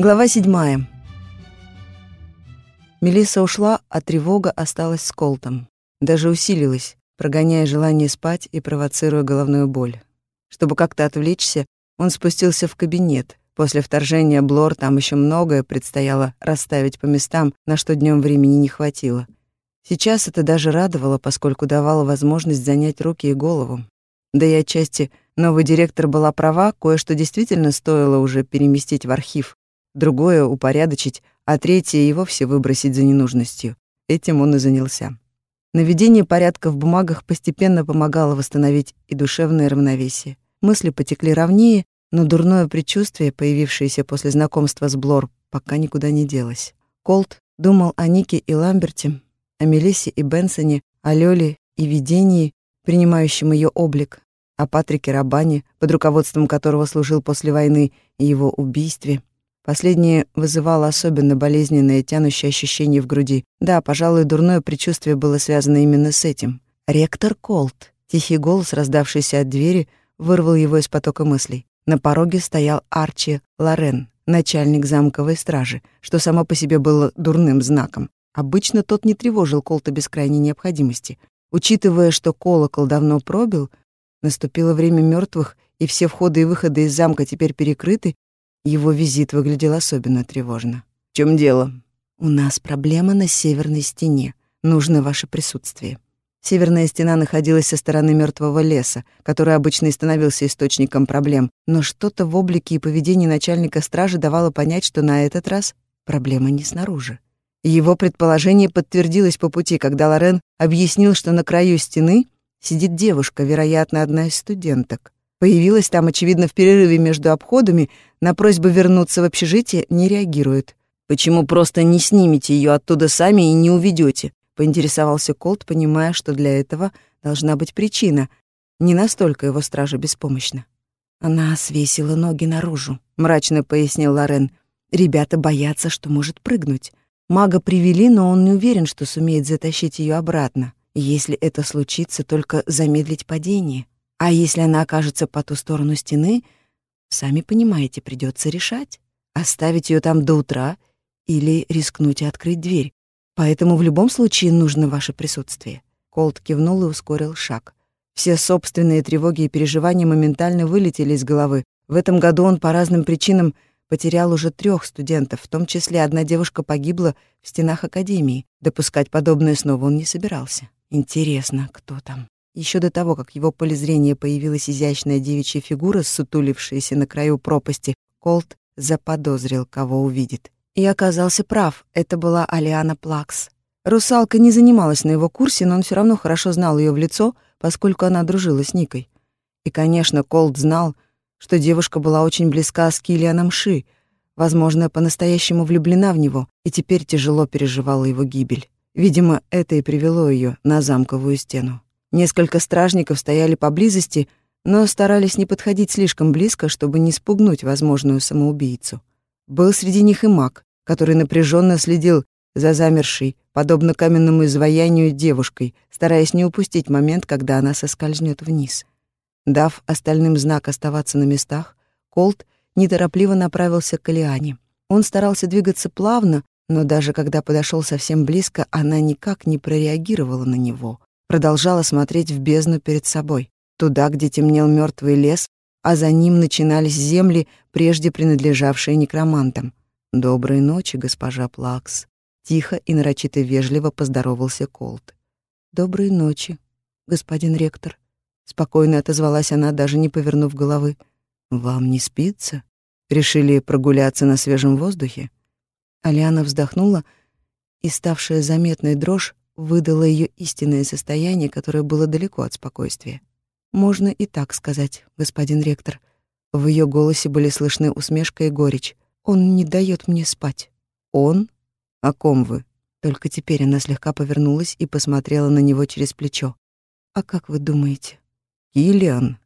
Глава седьмая. Мелисса ушла, а тревога осталась с Колтом. Даже усилилась, прогоняя желание спать и провоцируя головную боль. Чтобы как-то отвлечься, он спустился в кабинет. После вторжения Блор там еще многое предстояло расставить по местам, на что днем времени не хватило. Сейчас это даже радовало, поскольку давало возможность занять руки и голову. Да и отчасти новый директор была права, кое-что действительно стоило уже переместить в архив, другое — упорядочить, а третье — и вовсе выбросить за ненужностью. Этим он и занялся. Наведение порядка в бумагах постепенно помогало восстановить и душевное равновесие. Мысли потекли ровнее, но дурное предчувствие, появившееся после знакомства с Блор, пока никуда не делось. Колт думал о Нике и Ламберте, о Мелиссе и Бенсоне, о Лёле и видении, принимающем ее облик, о Патрике Рабане, под руководством которого служил после войны, и его убийстве — Последнее вызывало особенно болезненное тянущее ощущение в груди. Да, пожалуй, дурное предчувствие было связано именно с этим. «Ректор Колт». Тихий голос, раздавшийся от двери, вырвал его из потока мыслей. На пороге стоял Арчи Лорен, начальник замковой стражи, что само по себе было дурным знаком. Обычно тот не тревожил Колта без крайней необходимости. Учитывая, что колокол давно пробил, наступило время мертвых, и все входы и выходы из замка теперь перекрыты, его визит выглядел особенно тревожно. «В чем дело?» «У нас проблема на северной стене. Нужно ваше присутствие». Северная стена находилась со стороны мертвого леса, который обычно и становился источником проблем, но что-то в облике и поведении начальника стражи давало понять, что на этот раз проблема не снаружи. Его предположение подтвердилось по пути, когда Лорен объяснил, что на краю стены сидит девушка, вероятно, одна из студенток. Появилась там, очевидно, в перерыве между обходами, на просьбы вернуться в общежитие не реагирует. «Почему просто не снимете ее оттуда сами и не уведете? поинтересовался Колт, понимая, что для этого должна быть причина. Не настолько его стража беспомощна. «Она свесила ноги наружу», — мрачно пояснил Лорен. «Ребята боятся, что может прыгнуть. Мага привели, но он не уверен, что сумеет затащить ее обратно. Если это случится, только замедлить падение. А если она окажется по ту сторону стены, сами понимаете, придется решать, оставить ее там до утра или рискнуть и открыть дверь. Поэтому в любом случае нужно ваше присутствие. Колт кивнул и ускорил шаг. Все собственные тревоги и переживания моментально вылетели из головы. В этом году он по разным причинам потерял уже трех студентов, в том числе одна девушка погибла в стенах академии. Допускать подобное снова он не собирался. Интересно, кто там? Еще до того, как его поле зрения появилась изящная девичья фигура, сутулившаяся на краю пропасти, Колт заподозрил, кого увидит. И оказался прав, это была Алиана Плакс. Русалка не занималась на его курсе, но он все равно хорошо знал ее в лицо, поскольку она дружила с Никой. И, конечно, Колт знал, что девушка была очень близка с Киллианом Ши, возможно, по-настоящему влюблена в него, и теперь тяжело переживала его гибель. Видимо, это и привело ее на замковую стену. Несколько стражников стояли поблизости, но старались не подходить слишком близко, чтобы не спугнуть возможную самоубийцу. Был среди них и маг, который напряженно следил за замершей, подобно каменному изваянию, девушкой, стараясь не упустить момент, когда она соскользнет вниз. Дав остальным знак оставаться на местах, Колт неторопливо направился к Алиане. Он старался двигаться плавно, но даже когда подошел совсем близко, она никак не прореагировала на него продолжала смотреть в бездну перед собой, туда, где темнел мертвый лес, а за ним начинались земли, прежде принадлежавшие некромантам. «Доброй ночи, госпожа Плакс», — тихо и нарочито вежливо поздоровался Колт. «Доброй ночи, господин ректор», — спокойно отозвалась она, даже не повернув головы. «Вам не спится? Решили прогуляться на свежем воздухе?» Алиана вздохнула, и ставшая заметной дрожь выдало ее истинное состояние, которое было далеко от спокойствия. Можно и так сказать, господин ректор. В ее голосе были слышны усмешка и горечь. Он не дает мне спать. Он? О ком вы? Только теперь она слегка повернулась и посмотрела на него через плечо. А как вы думаете? Киллиан.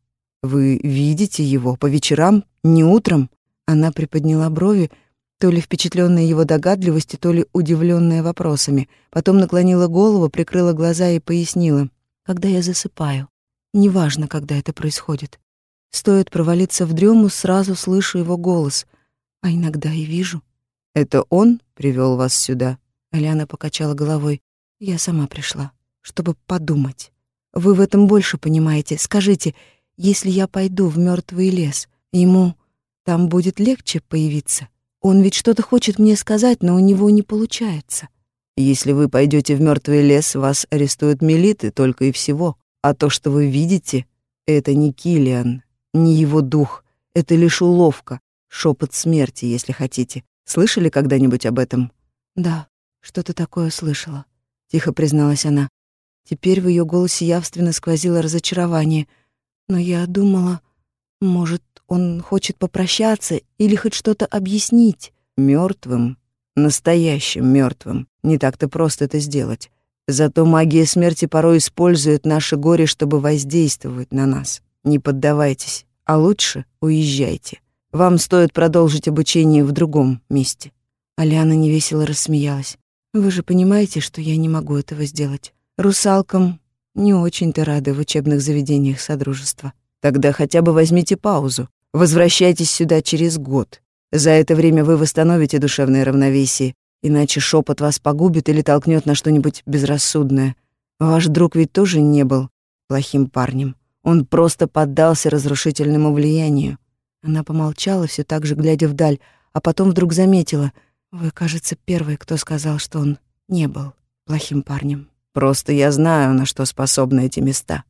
Вы видите его по вечерам, не утром? Она приподняла брови, то ли впечатленная его догадливостью, то ли удивленная вопросами. Потом наклонила голову, прикрыла глаза и пояснила. «Когда я засыпаю. Неважно, когда это происходит. Стоит провалиться в дрему, сразу слышу его голос. А иногда и вижу. Это он привел вас сюда?» Аляна покачала головой. «Я сама пришла, чтобы подумать. Вы в этом больше понимаете. Скажите, если я пойду в мертвый лес, ему там будет легче появиться? Он ведь что-то хочет мне сказать, но у него не получается». «Если вы пойдете в мертвый лес, вас арестуют милиты только и всего. А то, что вы видите, это не Килиан, не его дух. Это лишь уловка, шепот смерти, если хотите. Слышали когда-нибудь об этом? Да, что-то такое слышала, тихо призналась она. Теперь в ее голосе явственно сквозило разочарование. Но я думала, может, он хочет попрощаться или хоть что-то объяснить. Мертвым, настоящим мертвым. Не так-то просто это сделать. Зато магия смерти порой использует наше горе, чтобы воздействовать на нас. Не поддавайтесь, а лучше уезжайте. Вам стоит продолжить обучение в другом месте». Аляна невесело рассмеялась. «Вы же понимаете, что я не могу этого сделать. Русалкам не очень-то рады в учебных заведениях Содружества. Тогда хотя бы возьмите паузу. Возвращайтесь сюда через год. За это время вы восстановите душевное равновесие, иначе шепот вас погубит или толкнет на что-нибудь безрассудное. Ваш друг ведь тоже не был плохим парнем. Он просто поддался разрушительному влиянию. Она помолчала, все так же глядя вдаль, а потом вдруг заметила. «Вы, кажется, первый, кто сказал, что он не был плохим парнем». «Просто я знаю, на что способны эти места».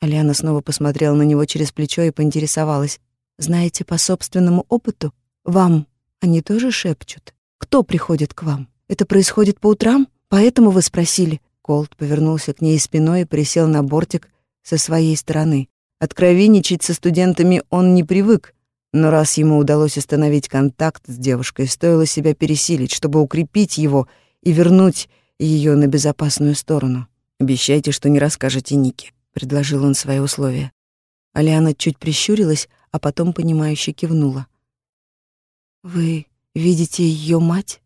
Алиана снова посмотрела на него через плечо и поинтересовалась. «Знаете, по собственному опыту, вам они тоже шепчут? Кто приходит к вам? Это происходит по утрам? Поэтому вы спросили?» Колт повернулся к ней спиной и присел на бортик со своей стороны. Откровенничать со студентами он не привык, но раз ему удалось установить контакт с девушкой, стоило себя пересилить, чтобы укрепить его и вернуть ее на безопасную сторону. «Обещайте, что не расскажете Нике», — предложил он свои условия. Алиана чуть прищурилась, а потом понимающе кивнула. «Вы видите ее мать,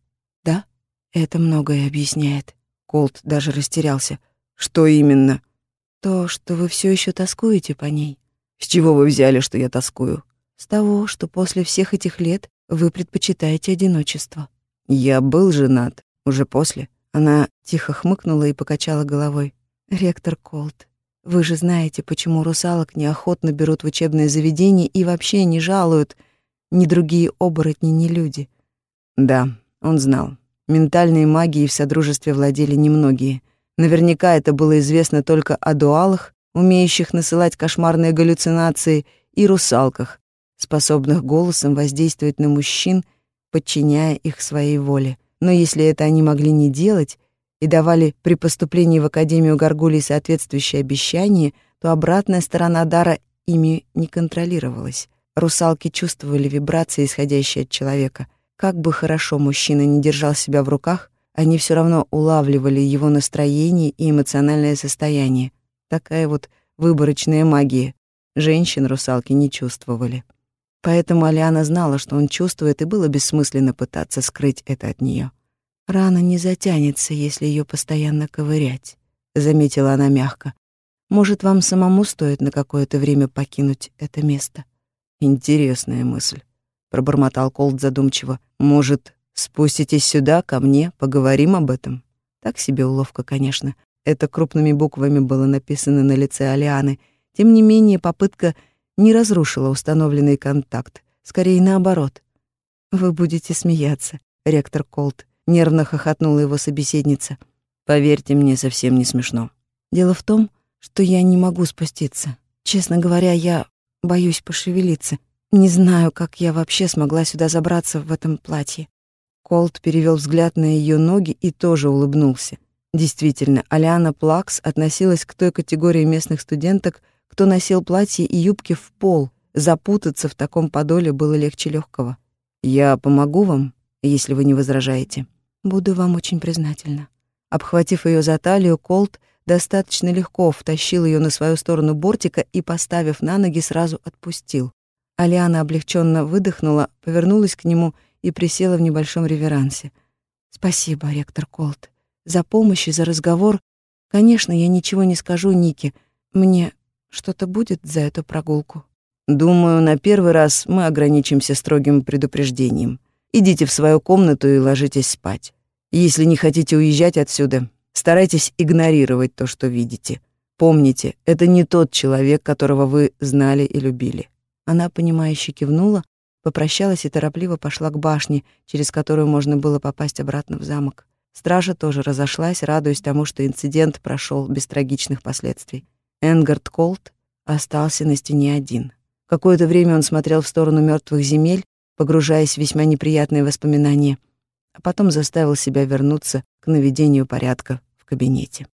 да? Это многое объясняет». Колт даже растерялся. «Что именно?» «То, что вы все еще тоскуете по ней». «С чего вы взяли, что я тоскую?» С того, что после всех этих лет вы предпочитаете одиночество. Я был женат, уже после. Она тихо хмыкнула и покачала головой. Ректор Колт, вы же знаете, почему русалок неохотно берут в учебное заведение и вообще не жалуют ни другие оборотни, ни люди. Да, он знал. Ментальной магией в Содружестве владели немногие. Наверняка это было известно только о дуалах, умеющих насылать кошмарные галлюцинации, и русалках, способных голосом воздействовать на мужчин, подчиняя их своей воле. Но если это они могли не делать и давали при поступлении в Академию Гаргулий соответствующее обещание, то обратная сторона дара ими не контролировалась. Русалки чувствовали вибрации, исходящие от человека. Как бы хорошо мужчина не держал себя в руках, они все равно улавливали его настроение и эмоциональное состояние. Такая вот выборочная магия. Женщин русалки не чувствовали. Поэтому Алиана знала, что он чувствует, и было бессмысленно пытаться скрыть это от нее. «Рана не затянется, если ее постоянно ковырять», — заметила она мягко. «Может, вам самому стоит на какое-то время покинуть это место?» «Интересная мысль», — пробормотал Колд задумчиво. «Может, спуститесь сюда, ко мне, поговорим об этом?» Так себе уловка, конечно. Это крупными буквами было написано на лице Алианы. Тем не менее, попытка не разрушила установленный контакт, скорее наоборот. «Вы будете смеяться», — ректор Колт, нервно хохотнула его собеседница. «Поверьте мне, совсем не смешно». «Дело в том, что я не могу спуститься. Честно говоря, я боюсь пошевелиться. Не знаю, как я вообще смогла сюда забраться в этом платье». Колт перевел взгляд на ее ноги и тоже улыбнулся. Действительно, Алиана Плакс относилась к той категории местных студенток, кто носил платье и юбки в пол. Запутаться в таком подоле было легче легкого. «Я помогу вам, если вы не возражаете». «Буду вам очень признательна». Обхватив ее за талию, Колт достаточно легко втащил ее на свою сторону бортика и, поставив на ноги, сразу отпустил. Алиана облегченно выдохнула, повернулась к нему и присела в небольшом реверансе. «Спасибо, ректор Колт, за помощь и за разговор. Конечно, я ничего не скажу Нике. Мне что-то будет за эту прогулку? Думаю, на первый раз мы ограничимся строгим предупреждением. Идите в свою комнату и ложитесь спать. Если не хотите уезжать отсюда, старайтесь игнорировать то, что видите. Помните, это не тот человек, которого вы знали и любили. Она, понимающе кивнула, попрощалась и торопливо пошла к башне, через которую можно было попасть обратно в замок. Стража тоже разошлась, радуясь тому, что инцидент прошел без трагичных последствий. Энгард Колт остался на стене один. Какое-то время он смотрел в сторону мертвых земель, погружаясь в весьма неприятные воспоминания, а потом заставил себя вернуться к наведению порядка в кабинете.